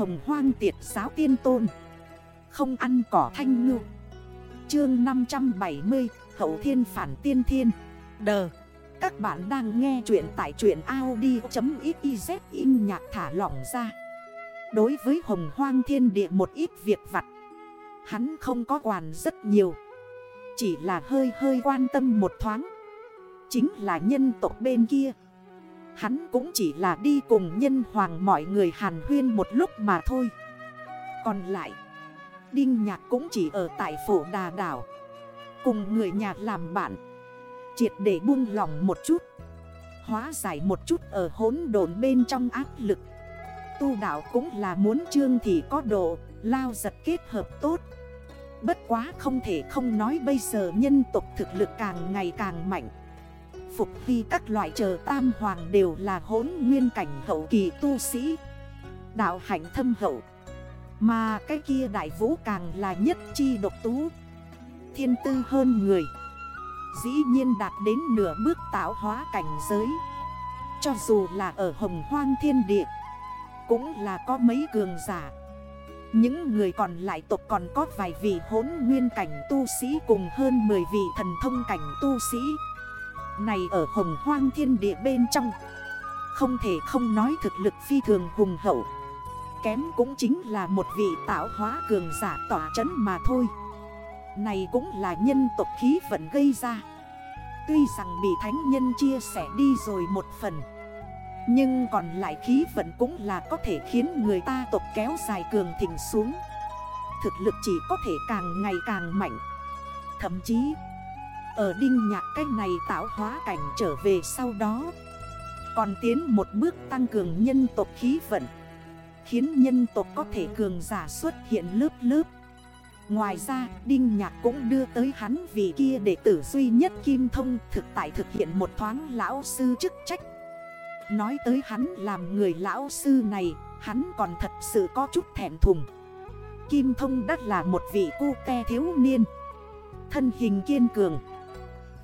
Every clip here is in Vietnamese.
hồng hoang tiệt giáo tiên tôn. Không ăn cỏ thanh ngư. Chương 570 Hậu thiên phản tiên thiên. Đờ. Các bạn đang nghe chuyện tại chuyện Audi.xyz in nhạc thả lỏng ra. Đối với hồng hoang thiên địa một ít việc vặt, Hắn không có quản rất nhiều. Chỉ là hơi hơi quan tâm một thoáng. Chính là nhân tộc bên kia. Hắn cũng chỉ là đi cùng nhân hoàng mọi người hàn huyên một lúc mà thôi. Còn lại, Đinh Nhạc cũng chỉ ở tại phổ đà đảo, Cùng người nhà làm bạn. Triệt để buông lòng một chút, Hóa giải một chút ở hốn đồn bên trong áp lực. Tu đảo cũng là muốn trương thì có độ, Lao giật kết hợp tốt. Bất quá không thể không nói bây giờ nhân tục thực lực càng ngày càng mạnh. Phục vi các loại chờ tam hoàng đều là hốn nguyên cảnh hậu kỳ tu sĩ. Đạo hạnh thâm hậu. Mà cái kia đại vũ càng là nhất chi độc tú. Thiên tư hơn người. Dĩ nhiên đạt đến nửa bước tạo hóa cảnh giới. Cho dù là ở hồng hoang thiên địa, Cũng là có mấy cường giả. Những người còn lại tộc còn có vài vị hốn nguyên cảnh tu sĩ cùng hơn 10 vị thần thông cảnh tu sĩ này ở hồng hoang thiên địa bên trong. Không thể không nói thực lực phi thường hùng hậu. Kém cũng chính là một vị tạo hóa cường giả tỏa chấn mà thôi. Này cũng là nhân tộc khí vận gây ra. Tuy rằng bị thánh nhân chia sẻ đi rồi một phần, Nhưng còn lại khí vận cũng là có thể khiến người ta tộc kéo dài cường thịnh xuống. Thực lực chỉ có thể càng ngày càng mạnh. Thậm chí ở Đinh Nhạc cách này tạo hóa cảnh trở về sau đó. Còn tiến một bước tăng cường nhân tộc khí vận. Khiến nhân tộc có thể cường giả xuất hiện lớp lớp. Ngoài ra, Đinh Nhạc cũng đưa tới hắn vì kia đệ tử duy nhất Kim Thông thực tại thực hiện một thoáng lão sư chức trách. Nói tới hắn làm người lão sư này, Hắn còn thật sự có chút thẹn thùng. Kim Thông đắt là một vị cu te thiếu niên. Thân hình kiên cường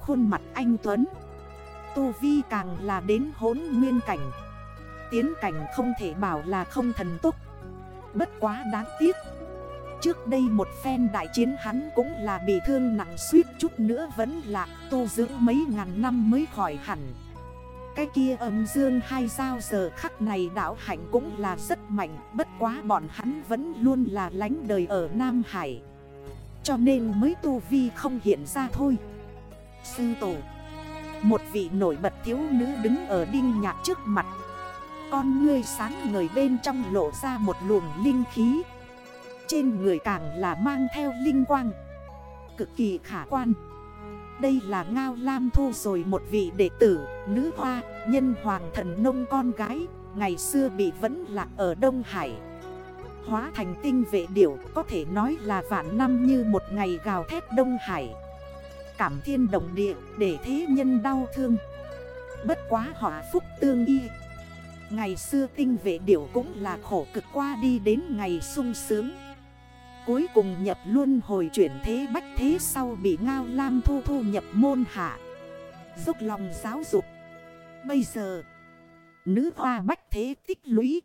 khuôn mặt anh Tuấn. Tu Vi càng là đến hốn nguyên cảnh. Tiến cảnh không thể bảo là không thần túc Bất quá đáng tiếc. Trước đây một phen đại chiến hắn cũng là bị thương nặng suýt chút nữa vẫn là tu dưỡng mấy ngàn năm mới khỏi hẳn. Cái kia âm dương hai giao giờ khắc này đảo hạnh cũng là rất mạnh, Bất quá bọn hắn vẫn luôn là lánh đời ở Nam Hải. Cho nên mới tu vi không hiện ra thôi sư tổ. Một vị nổi bật thiếu nữ đứng ở đinh nhạc trước mặt. Con ngươi sáng người bên trong lộ ra một luồng linh khí. Trên người càng là mang theo linh quang. Cực kỳ khả quan. Đây là Ngao Lam Thu rồi một vị đệ tử, nữ hoa, nhân hoàng thần nông con gái Ngày xưa bị vẫn lạc ở Đông Hải. Hóa thành tinh vệ điểu có thể nói là vạn năm như một ngày gào thét Đông Hải. Cảm thiên động địa để thế nhân đau thương. Bất quá họa phúc tương y. Ngày xưa tinh vệ điểu cũng là khổ cực qua đi đến ngày sung sướng. Cuối cùng nhập luôn hồi chuyển thế bách thế sau bị Ngao Lam Thu Thu nhập môn hạ. Giúp lòng giáo dục. Bây giờ, Nữ hoa bách thế tích lũy.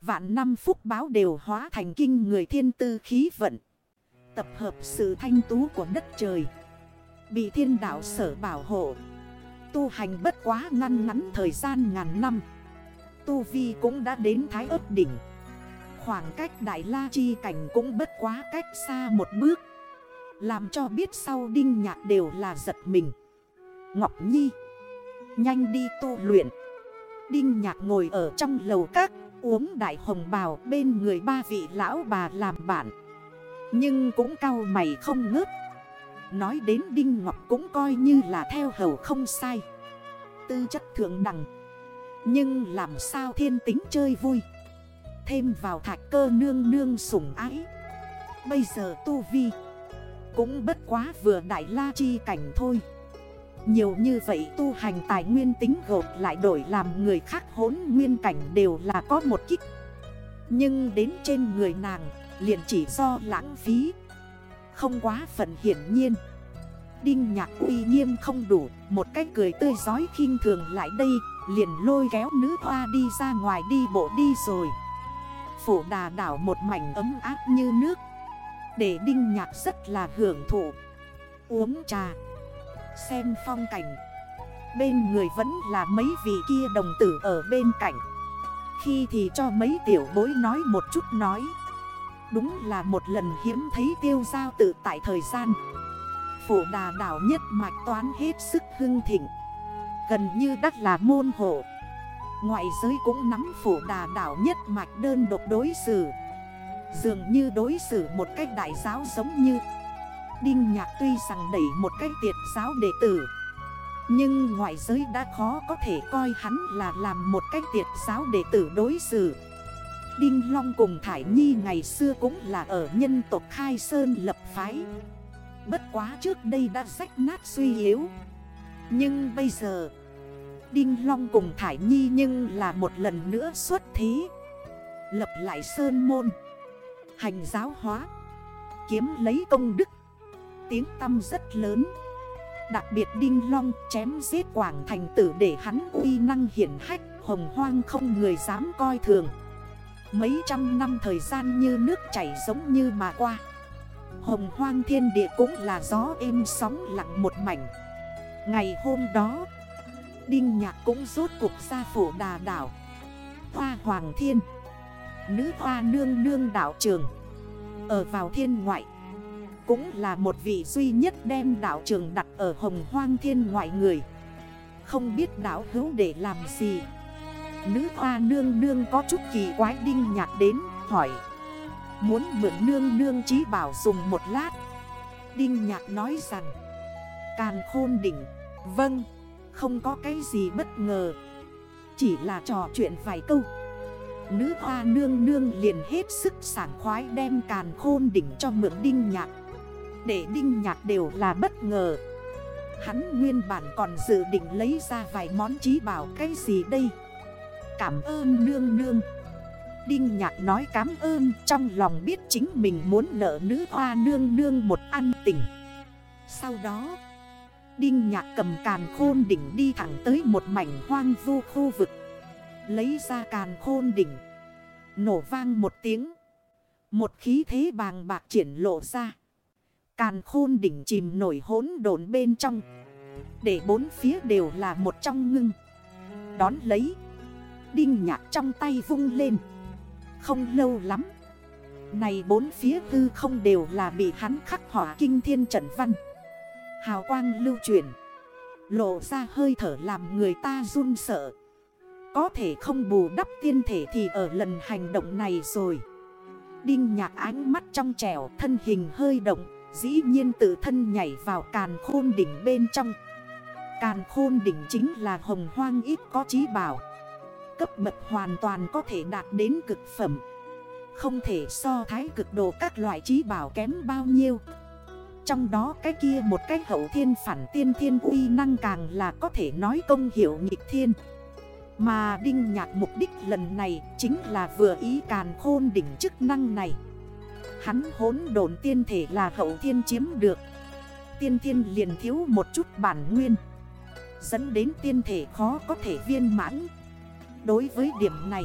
Vạn năm phúc báo đều hóa thành kinh người thiên tư khí vận. Tập hợp sự thanh tú của đất trời. Bị thiên đạo sở bảo hộ. Tu hành bất quá ngăn ngắn thời gian ngàn năm. Tu Vi cũng đã đến thái ớt đỉnh. Khoảng cách đại la chi cảnh cũng bất quá cách xa một bước. Làm cho biết sau đinh nhạc đều là giật mình. Ngọc Nhi, Nhanh đi tu luyện. Đinh nhạc ngồi ở trong lầu các, Uống đại hồng bào bên người ba vị lão bà làm bạn. Nhưng cũng cao mày không ngớt. Nói đến Đinh Ngọc cũng coi như là theo hầu không sai. Tư chất thượng đẳng. Nhưng làm sao thiên tính chơi vui? Thêm vào thạch cơ nương nương sủng ái. Bây giờ tu vi Cũng bất quá vừa đại la chi cảnh thôi. Nhiều như vậy tu hành tài nguyên tính gộp lại đổi làm người khác hốn nguyên cảnh đều là có một kích. Nhưng đến trên người nàng, liền chỉ do lãng phí không quá phận hiển nhiên. Đinh nhạc uy nghiêm không đủ, Một cách cười tươi giói khinh thường lại đây, Liền lôi kéo nữ hoa đi ra ngoài đi bộ đi rồi. Phủ đà đảo một mảnh ấm áp như nước. Để đinh nhạc rất là hưởng thụ. Uống trà. Xem phong cảnh. Bên người vẫn là mấy vị kia đồng tử ở bên cạnh. Khi thì cho mấy tiểu bối nói một chút nói. Đúng là một lần hiếm thấy tiêu giao tự tại thời gian. Phổ đà đảo nhất mạch toán hết sức hưng thịnh. Gần như đắt là môn hộ. Ngoại giới cũng nắm phổ đà đảo nhất mạch đơn độc đối xử. Dường như đối xử một cách đại giáo giống như. Đinh Nhạc tuy rằng đẩy một cách tiệt giáo đệ tử. Nhưng ngoại giới đã khó có thể coi hắn là làm một cách tiệt giáo đệ tử đối xử. Đinh Long cùng Thải Nhi ngày xưa cũng là ở nhân tộc Khai Sơn lập phái. Bất quá trước đây đã rách nát suy yếu. Nhưng bây giờ, Đinh Long cùng Thải Nhi nhưng là một lần nữa xuất thí Lập lại Sơn Môn, Hành giáo hóa, Kiếm lấy công đức. Tiếng tâm rất lớn. Đặc biệt Đinh Long chém giết Quảng Thành tử để hắn uy năng hiển hách, Hồng hoang không người dám coi thường. Mấy trăm năm thời gian như nước chảy giống như mà qua. Hồng hoang thiên địa cũng là gió êm sóng lặng một mảnh. Ngày hôm đó, Đinh nhạc cũng rốt cuộc ra phổ đà đảo. Hoa hoàng thiên, Nữ hoa nương nương đảo trường, Ở vào thiên ngoại, Cũng là một vị duy nhất đem đảo trường đặt ở hồng hoang thiên ngoại người. Không biết đảo hữu để làm gì. Nữ hoa nương nương có chút kỳ quái đinh nhạc đến, hỏi. Muốn mượn nương nương trí bảo dùng một lát. Đinh nhạc nói rằng. Càn khôn đỉnh. Vâng. Không có cái gì bất ngờ. Chỉ là trò chuyện vài câu. Nữ hoa nương nương liền hết sức sảng khoái đem càn khôn đỉnh cho mượn đinh nhạc. Để đinh nhạc đều là bất ngờ. Hắn nguyên bản còn dự định lấy ra vài món trí bảo cái gì đây? Cảm ơn nương nương. Đinh nhạc nói cảm ơn, trong lòng biết chính mình muốn nợ nữ hoa nương nương một ăn tỉnh Sau đó, Đinh nhạc cầm càn khôn đỉnh đi thẳng tới một mảnh hoang vu khu vực. Lấy ra càn khôn đỉnh, Nổ vang một tiếng. Một khí thế bàng bạc triển lộ ra. Càn khôn đỉnh chìm nổi hốn đồn bên trong. Để bốn phía đều là một trong ngưng. Đón lấy Đinh nhạc trong tay vung lên. Không lâu lắm, Này bốn phía tư không đều là bị hắn khắc hỏa kinh thiên trận văn. Hào quang lưu chuyển, Lộ ra hơi thở làm người ta run sợ. Có thể không bù đắp tiên thể thì ở lần hành động này rồi. Đinh nhạc ánh mắt trong trẻo, thân hình hơi động, Dĩ nhiên tự thân nhảy vào càn khôn đỉnh bên trong. Càn khôn đỉnh chính là hồng hoang ít có trí bảo. Cấp bậc hoàn toàn có thể đạt đến cực phẩm. Không thể so thái cực đồ các loại trí bảo kém bao nhiêu. Trong đó cái kia một cái hậu thiên phản tiên thiên uy năng càng là có thể nói công hiệu nghịch thiên. Mà Đinh Nhạc mục đích lần này chính là vừa ý càn khôn đỉnh chức năng này. Hắn hốn đồn tiên thể là hậu thiên chiếm được. Tiên thiên liền thiếu một chút bản nguyên. Dẫn đến tiên thể khó có thể viên mãn. Đối với điểm này,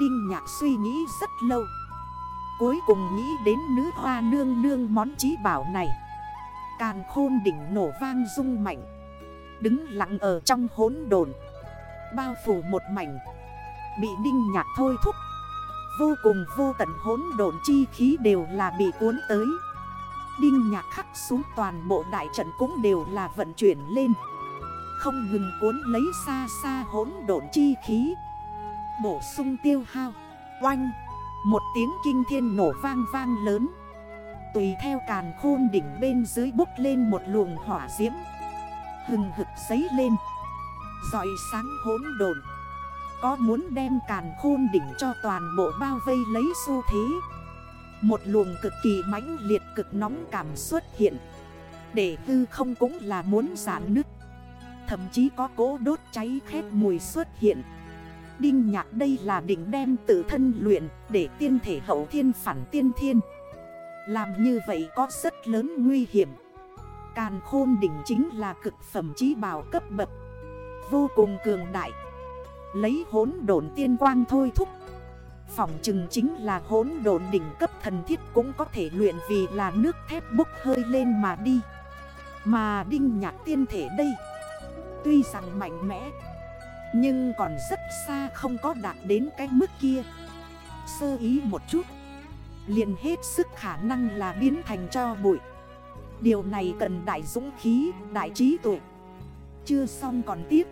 Đinh Nhạc suy nghĩ rất lâu. Cuối cùng nghĩ đến nữ hoa nương nương món trí bảo này. Càn khôn đỉnh nổ vang rung mạnh. Đứng lặng ở trong hốn đồn Bao phủ một mảnh. Bị đinh nhạc thôi thúc. Vô cùng vô tận hốn đồn chi khí đều là bị cuốn tới. Đinh nhạc khắc xuống toàn bộ đại trận cũng đều là vận chuyển lên không ngừng cuốn lấy xa xa hỗn độn chi khí. Bổ sung tiêu hao, Oanh, Một tiếng kinh thiên nổ vang vang lớn. Tùy theo càn khôn đỉnh bên dưới bốc lên một luồng hỏa diễm. Hừng hực giấy lên. Giỏi sáng hỗn độn. Có muốn đem càn khôn đỉnh cho toàn bộ bao vây lấy xu thế? Một luồng cực kỳ mãnh liệt cực nóng cảm xuất hiện. Để hư không cũng là muốn giãn nứt. Thậm chí có cố đốt cháy khét mùi xuất hiện. Đinh nhạc đây là định đem tự thân luyện để tiên thể hậu thiên phản tiên thiên. Làm như vậy có rất lớn nguy hiểm. Càn khôn đỉnh chính là cực phẩm trí bảo cấp bậc. Vô cùng cường đại. Lấy hốn đồn tiên quang thôi thúc. Phỏng chừng chính là hốn đồn đỉnh cấp thần thiết cũng có thể luyện vì là nước thép bốc hơi lên mà đi. Mà đinh nhạc tiên thể đây Tuy rằng mạnh mẽ Nhưng còn rất xa không có đạt đến cái mức kia. Sơ ý một chút liền hết sức khả năng là biến thành cho bụi. Điều này cần đại dũng khí, đại trí tuệ. Chưa xong còn tiếp.